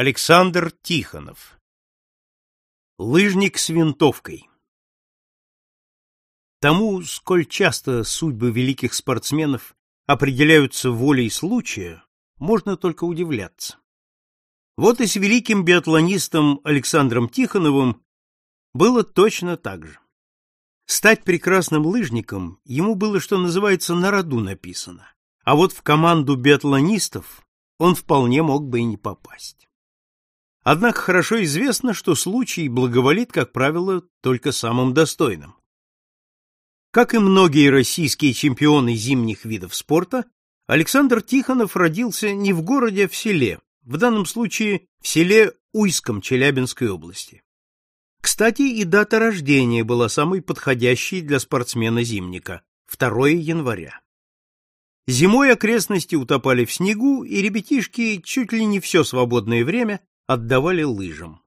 Александр Тихонов Лыжник с винтовкой Тому, сколь часто судьбы великих спортсменов определяются волей случая, можно только удивляться. Вот и с великим биатлонистом Александром Тихоновым было точно так же. Стать прекрасным лыжником ему было, что называется, на роду написано, а вот в команду биатлонистов он вполне мог бы и не попасть. Однако хорошо известно, что случай благоволит, как правило, только самым достойным. Как и многие российские чемпионы зимних видов спорта, Александр Тихонов родился не в городе, а в селе, в данном случае в селе Уйском Челябинской области. Кстати, и дата рождения была самой подходящей для спортсмена-зимника – 2 января. Зимой окрестности утопали в снегу, и ребятишки чуть ли не все свободное время отдавали лыжам.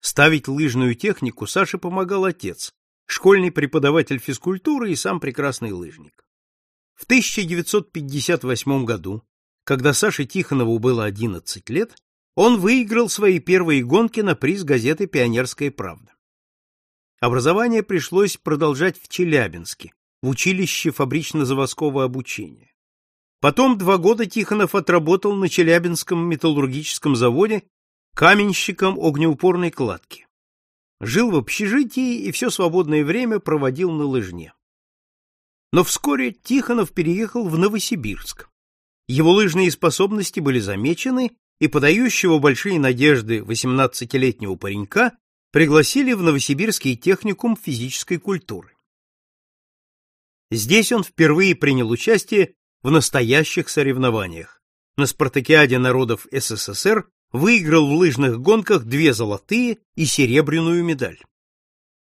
Ставить лыжную технику Саше помогал отец, школьный преподаватель физкультуры и сам прекрасный лыжник. В 1958 году, когда Саше Тихонову было 11 лет, он выиграл свои первые гонки на приз газеты «Пионерская правда». Образование пришлось продолжать в Челябинске, в училище фабрично-заводского обучения. Потом два года Тихонов отработал на Челябинском металлургическом заводе каменщиком огнеупорной кладки. Жил в общежитии и все свободное время проводил на лыжне. Но вскоре Тихонов переехал в Новосибирск. Его лыжные способности были замечены, и подающего большие надежды 18-летнего паренька пригласили в Новосибирский техникум физической культуры. Здесь он впервые принял участие в настоящих соревнованиях. На спартакиаде народов СССР выиграл в лыжных гонках две золотые и серебряную медаль.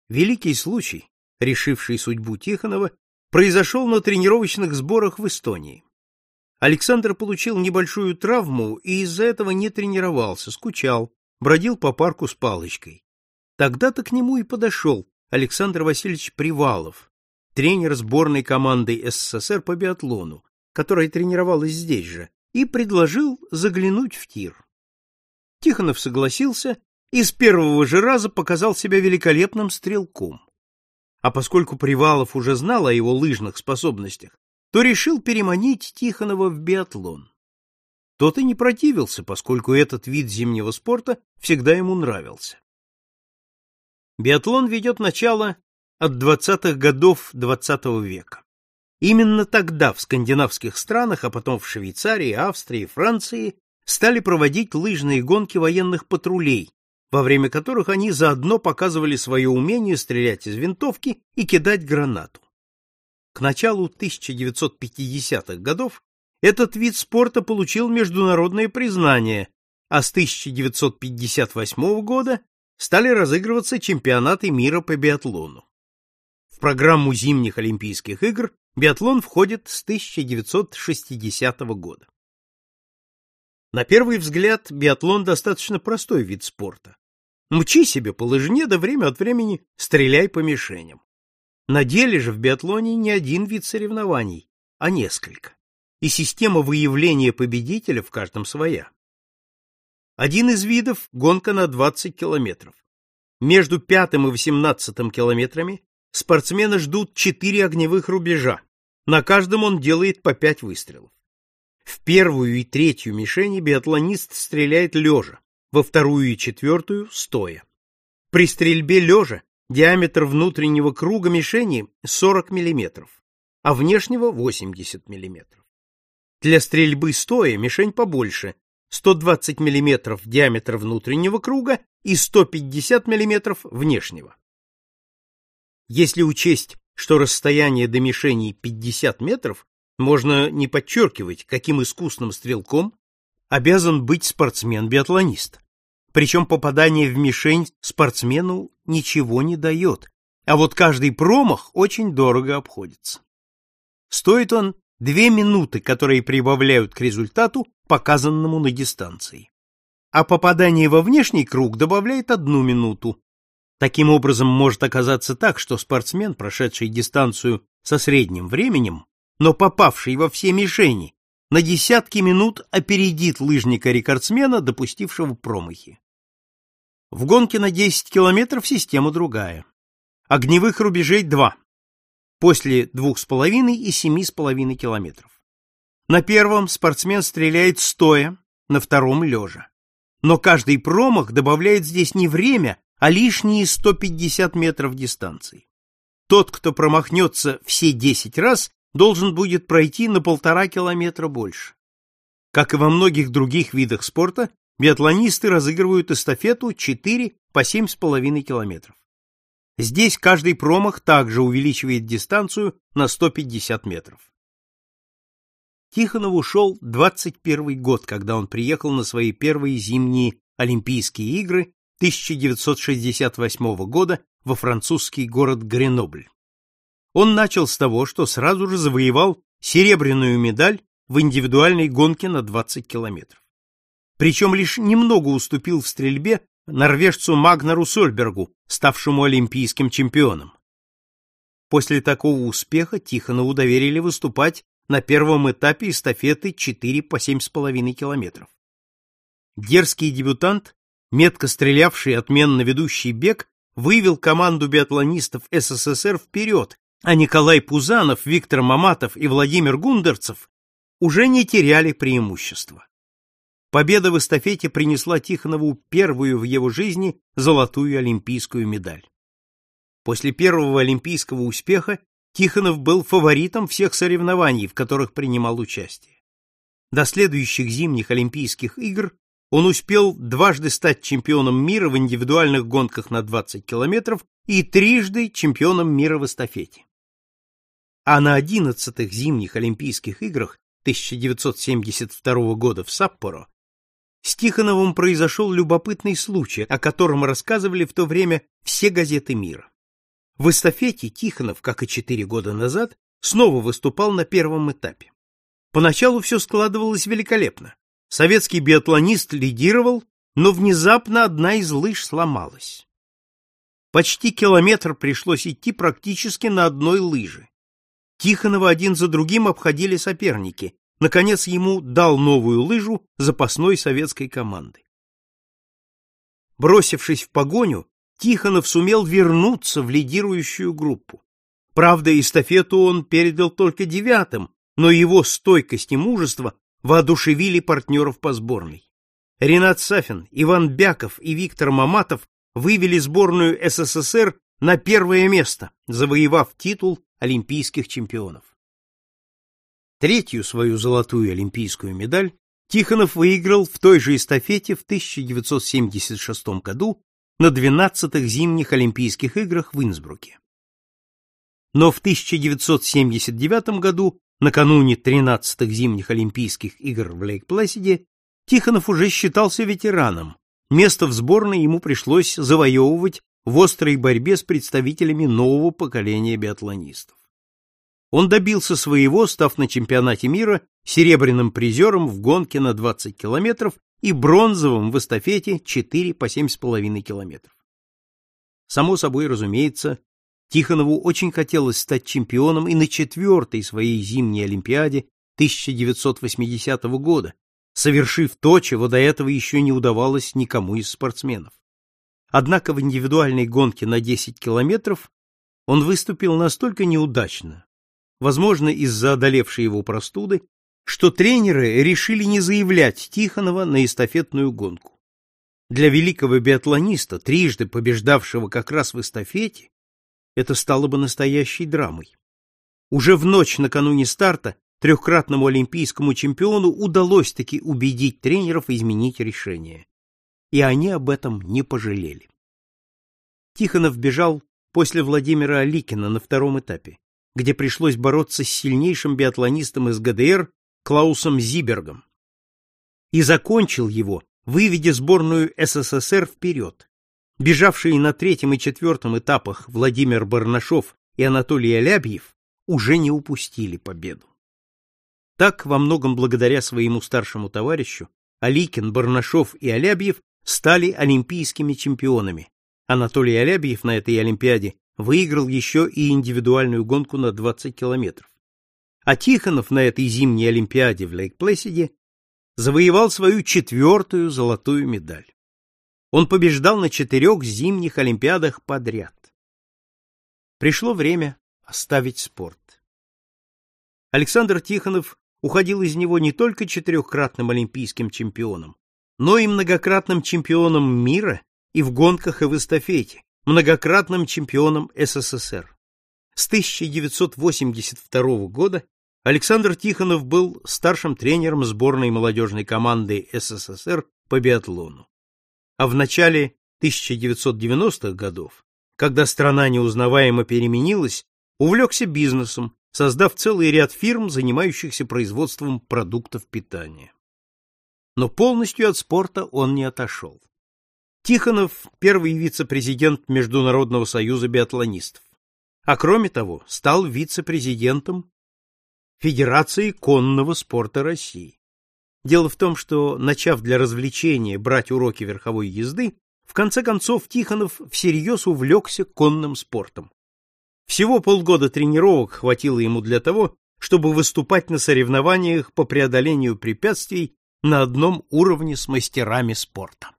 Великий случай, решивший судьбу Тихонова, произошел на тренировочных сборах в Эстонии. Александр получил небольшую травму и из-за этого не тренировался, скучал, бродил по парку с палочкой. Тогда-то к нему и подошел Александр Васильевич Привалов, тренер сборной команды СССР по биатлону, которая тренировалась здесь же, и предложил заглянуть в тир. Тихонов согласился и с первого же раза показал себя великолепным стрелком. А поскольку Привалов уже знал о его лыжных способностях, то решил переманить Тихонова в биатлон. Тот и не противился, поскольку этот вид зимнего спорта всегда ему нравился. Биатлон ведет начало от 20-х годов XX -го века. Именно тогда в скандинавских странах, а потом в Швейцарии, Австрии, Франции стали проводить лыжные гонки военных патрулей, во время которых они заодно показывали свое умение стрелять из винтовки и кидать гранату. К началу 1950-х годов этот вид спорта получил международное признание, а с 1958 года стали разыгрываться чемпионаты мира по биатлону. В программу зимних Олимпийских игр биатлон входит с 1960 года. На первый взгляд биатлон достаточно простой вид спорта. Мчи себе по лыжне, да время от времени стреляй по мишеням. На деле же в биатлоне не один вид соревнований, а несколько. И система выявления победителя в каждом своя. Один из видов – гонка на 20 километров. Между пятым и восемнадцатым километрами спортсмена ждут четыре огневых рубежа. На каждом он делает по пять выстрелов. В первую и третью мишени биатлонист стреляет лежа, во вторую и четвертую – стоя. При стрельбе лежа Диаметр внутреннего круга мишени 40 мм, а внешнего 80 мм. Для стрельбы стоя мишень побольше 120 мм диаметр внутреннего круга и 150 мм внешнего. Если учесть, что расстояние до мишени 50 метров, можно не подчеркивать, каким искусным стрелком обязан быть спортсмен-биатлонист. Причем попадание в мишень спортсмену ничего не дает, а вот каждый промах очень дорого обходится. Стоит он две минуты, которые прибавляют к результату, показанному на дистанции. А попадание во внешний круг добавляет одну минуту. Таким образом, может оказаться так, что спортсмен, прошедший дистанцию со средним временем, но попавший во все мишени, на десятки минут опередит лыжника-рекордсмена, допустившего промахи. В гонке на 10 километров система другая. Огневых рубежей два. После 2,5 и 7,5 километров. На первом спортсмен стреляет стоя, на втором лежа. Но каждый промах добавляет здесь не время, а лишние 150 метров дистанции. Тот, кто промахнется все 10 раз, должен будет пройти на полтора километра больше. Как и во многих других видах спорта, биатлонисты разыгрывают эстафету 4 по 7,5 километров. Здесь каждый промах также увеличивает дистанцию на 150 метров. Тихонов ушел 21 год, когда он приехал на свои первые зимние Олимпийские игры 1968 года во французский город Гренобль. Он начал с того, что сразу же завоевал серебряную медаль в индивидуальной гонке на 20 километров. Причем лишь немного уступил в стрельбе норвежцу Магнару Сольбергу, ставшему олимпийским чемпионом. После такого успеха Тихонову доверили выступать на первом этапе эстафеты 4 по 7,5 километров. Дерзкий дебютант, метко стрелявший отменно ведущий бег, вывел команду биатлонистов СССР вперед, а Николай Пузанов, Виктор Маматов и Владимир Гундерцев уже не теряли преимущества. Победа в эстафете принесла Тихонову первую в его жизни золотую олимпийскую медаль. После первого олимпийского успеха Тихонов был фаворитом всех соревнований, в которых принимал участие. До следующих зимних Олимпийских игр он успел дважды стать чемпионом мира в индивидуальных гонках на 20 километров и трижды чемпионом мира в эстафете. А на 11-х зимних Олимпийских играх 1972 года в Саппоро с Тихоновым произошел любопытный случай, о котором рассказывали в то время все газеты мира. В эстафете Тихонов, как и четыре года назад, снова выступал на первом этапе. Поначалу все складывалось великолепно. Советский биатлонист лидировал, но внезапно одна из лыж сломалась. Почти километр пришлось идти практически на одной лыже. Тихонова один за другим обходили соперники. Наконец ему дал новую лыжу запасной советской команды. Бросившись в погоню, Тихонов сумел вернуться в лидирующую группу. Правда, эстафету он передал только девятым, но его стойкость и мужество воодушевили партнеров по сборной. Ренат Сафин, Иван Бяков и Виктор Маматов вывели сборную СССР на первое место, завоевав титул олимпийских чемпионов. Третью свою золотую олимпийскую медаль Тихонов выиграл в той же эстафете в 1976 году на 12-х зимних Олимпийских играх в Инсбруке. Но в 1979 году, накануне 13-х зимних Олимпийских игр в Лейк-Плэсиде, Тихонов уже считался ветераном. Место в сборной ему пришлось завоевывать в острой борьбе с представителями нового поколения биатлонистов. Он добился своего, став на чемпионате мира серебряным призером в гонке на 20 километров и бронзовым в эстафете 4 по 7,5 километров. Само собой, разумеется, Тихонову очень хотелось стать чемпионом и на четвертой своей зимней Олимпиаде 1980 года, совершив то, чего до этого еще не удавалось никому из спортсменов. Однако в индивидуальной гонке на 10 километров он выступил настолько неудачно, возможно, из-за одолевшей его простуды, что тренеры решили не заявлять Тихонова на эстафетную гонку. Для великого биатлониста, трижды побеждавшего как раз в эстафете, это стало бы настоящей драмой. Уже в ночь накануне старта трехкратному олимпийскому чемпиону удалось таки убедить тренеров изменить решение. И они об этом не пожалели. Тихонов бежал после Владимира Аликина на втором этапе, где пришлось бороться с сильнейшим биатлонистом из ГДР Клаусом Зибергом и закончил его, выведя сборную СССР вперед. Бежавшие на третьем и четвертом этапах Владимир Барнашов и Анатолий Алябьев уже не упустили победу. Так, во многом благодаря своему старшему товарищу, Аликин, Барнашов и Алябьев стали олимпийскими чемпионами. Анатолий Алябьев на этой Олимпиаде выиграл еще и индивидуальную гонку на 20 километров А Тихонов на этой зимней олимпиаде в Лейк-Плэсиде завоевал свою четвертую золотую медаль. Он побеждал на четырех зимних олимпиадах подряд. Пришло время оставить спорт. Александр Тихонов уходил из него не только четырехкратным олимпийским чемпионом, но и многократным чемпионом мира и в гонках и в эстафете, многократным чемпионом СССР. С 1982 года Александр Тихонов был старшим тренером сборной молодежной команды СССР по биатлону. А в начале 1990-х годов, когда страна неузнаваемо переменилась, увлекся бизнесом, создав целый ряд фирм, занимающихся производством продуктов питания. Но полностью от спорта он не отошел. Тихонов – первый вице-президент Международного союза биатлонистов, а кроме того стал вице-президентом Федерации конного спорта России. Дело в том, что, начав для развлечения брать уроки верховой езды, в конце концов Тихонов всерьез увлекся конным спортом. Всего полгода тренировок хватило ему для того, чтобы выступать на соревнованиях по преодолению препятствий на одном уровне с мастерами спорта.